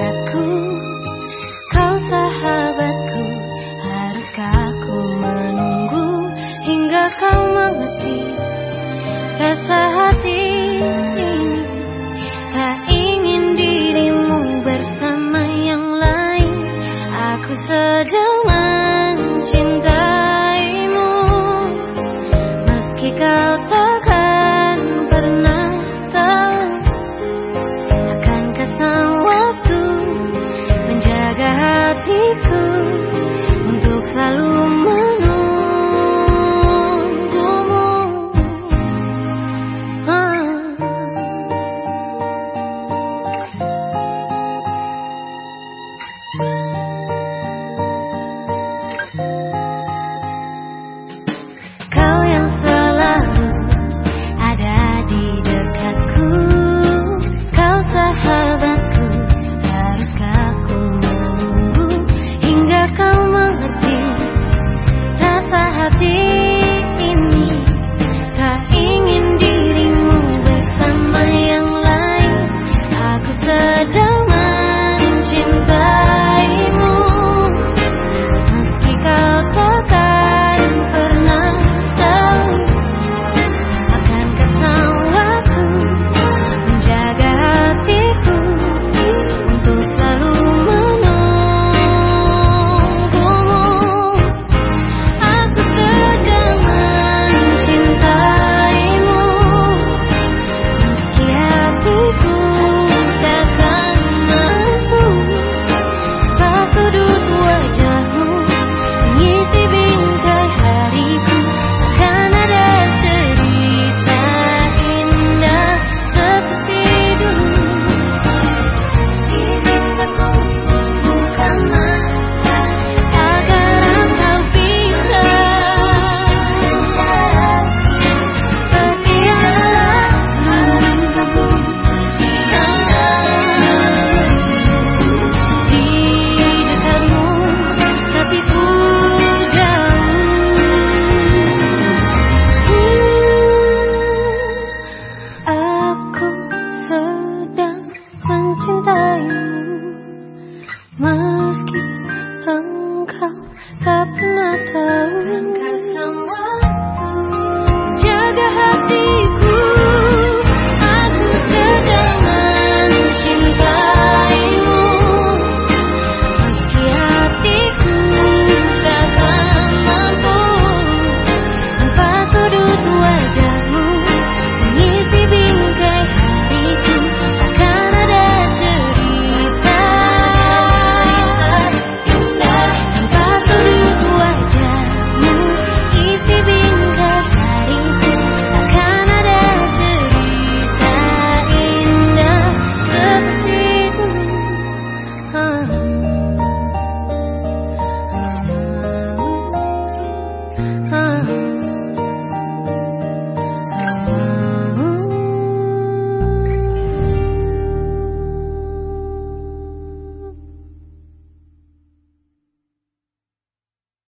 that 他不。